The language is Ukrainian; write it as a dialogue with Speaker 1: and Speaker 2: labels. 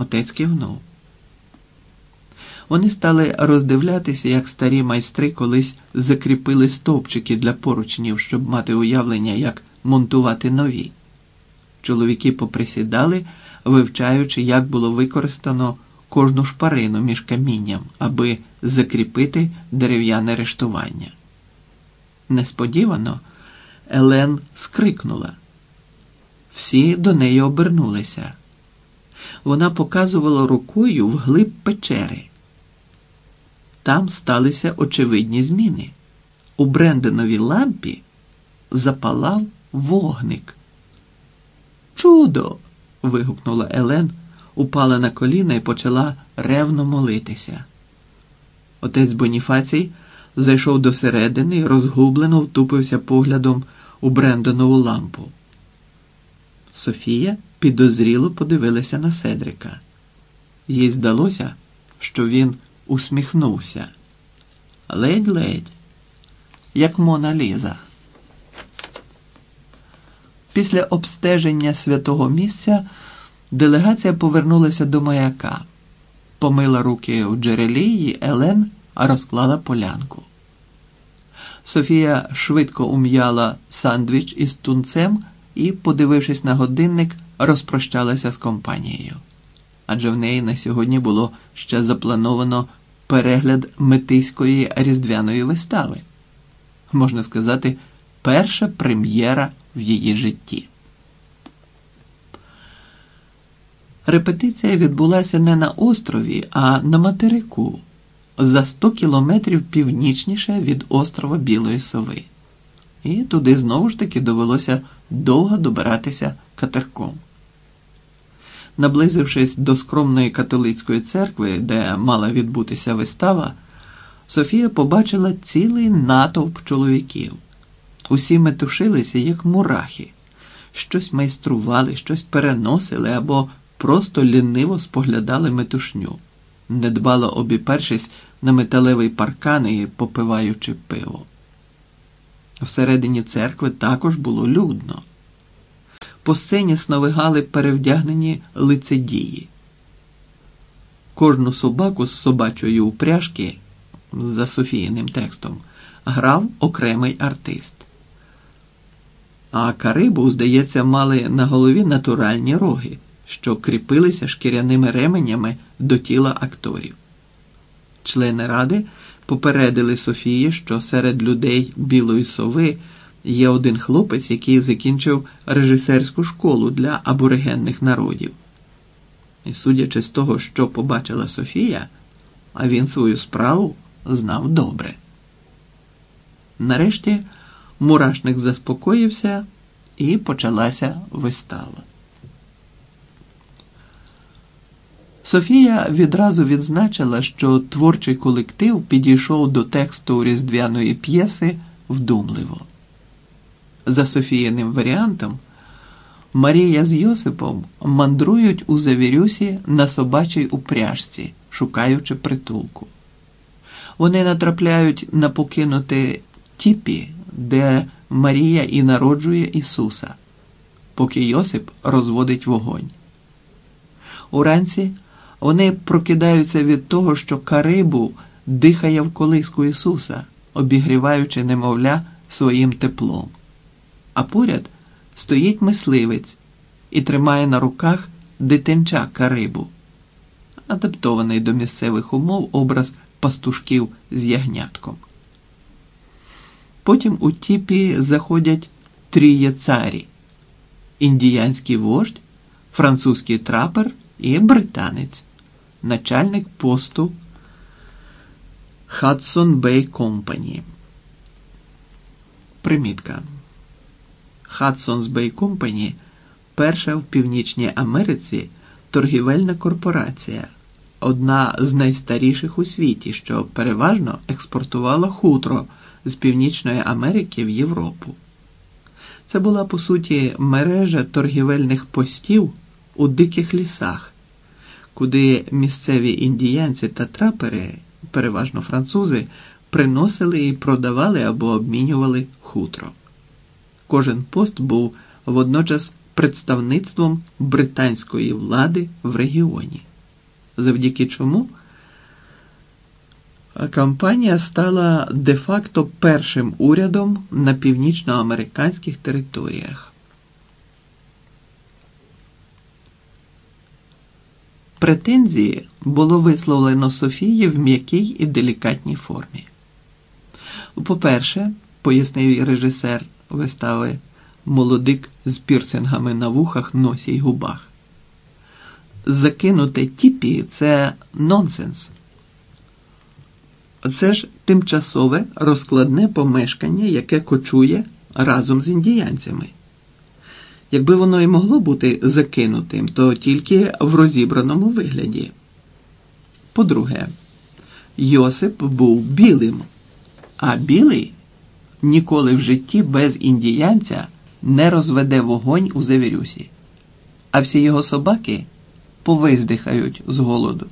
Speaker 1: Отець кивнув. Вони стали роздивлятися, як старі майстри колись закріпили стовпчики для поручнів, щоб мати уявлення, як монтувати нові. Чоловіки поприсідали, вивчаючи, як було використано кожну шпарину між камінням, аби закріпити дерев'яне рештування. Несподівано Елен скрикнула. Всі до неї обернулися. Вона показувала рукою вглиб печери. Там сталися очевидні зміни. У Бренденовій лампі запалав вогник. Чудо. вигукнула Елен, упала на коліна і почала ревно молитися. Отець Боніфацій зайшов до середини і розгублено втупився поглядом у Брендонову лампу. Софія підозріло подивилася на Седрика. Їй здалося, що він усміхнувся. Ледь-ледь, як Мона Ліза. Після обстеження святого місця делегація повернулася до маяка, помила руки у джерелі і Елен розклала полянку. Софія швидко ум'яла сандвіч із тунцем і, подивившись на годинник, розпрощалася з компанією. Адже в неї на сьогодні було ще заплановано перегляд метиської різдвяної вистави. Можна сказати, перша прем'єра в її житті. Репетиція відбулася не на острові, а на материку за 100 кілометрів північніше від острова Білої Сови. І туди знову ж таки довелося довго добиратися катерком. Наблизившись до скромної католицької церкви, де мала відбутися вистава, Софія побачила цілий натовп чоловіків. Усі метушилися, як мурахи, щось майстрували, щось переносили або просто ліниво споглядали метушню, недбало обіпершись на металевий паркан і попиваючи пиво. Всередині церкви також було людно. По сцені сновигали перевдягнені лицедії. Кожну собаку з собачої упряжки за Софіїним текстом грав окремий артист. А Карибу, здається, мали на голові натуральні роги, що кріпилися шкіряними ременями до тіла акторів. Члени ради попередили Софії, що серед людей Білої сови є один хлопець, який закінчив режисерську школу для аборигенних народів. І судячи з того, що побачила Софія, а він свою справу знав добре. Нарешті мурашник заспокоївся і почалася вистава. Софія відразу відзначила, що творчий колектив підійшов до тексту різдвяної п'єси вдумливо. За Софіяним варіантом, Марія з Йосипом мандрують у Завірюсі на собачій упряжці, шукаючи притулку. Вони натрапляють на покинути тіпі, де Марія і народжує Ісуса, поки Йосип розводить вогонь. Уранці вони прокидаються від того, що Карибу дихає в колиску Ісуса, обігріваючи немовля своїм теплом. А поряд стоїть мисливець і тримає на руках дитинча Карибу, адаптований до місцевих умов образ пастушків з ягнятком. Потім у тіпі заходять тріє царі, індіянський вождь, французький трапер і британець начальник посту Hudson Bay Company. Примітка. Hudson's Bay Company перша в Північній Америці торгівельна корпорація, одна з найстаріших у світі, що переважно експортувала хутро з Північної Америки в Європу. Це була по суті мережа торгівельних постів у диких лісах куди місцеві індіянці та трапери, переважно французи, приносили і продавали або обмінювали хутро. Кожен пост був водночас представництвом британської влади в регіоні. завдяки чому компанія стала де-факто першим урядом на північноамериканських територіях. Претензії було висловлено Софії в м'якій і делікатній формі. По-перше, пояснив режисер вистави молодик з пірсингами на вухах, носі й губах. Закинути тіпі це нонсенс. Це ж тимчасове розкладне помешкання, яке кочує разом з індіянцями. Якби воно і могло бути закинутим, то тільки в розібраному вигляді. По-друге, Йосип був білим, а білий ніколи в житті без індіянця не розведе вогонь у завірюсі, а всі його собаки повиздихають з голоду.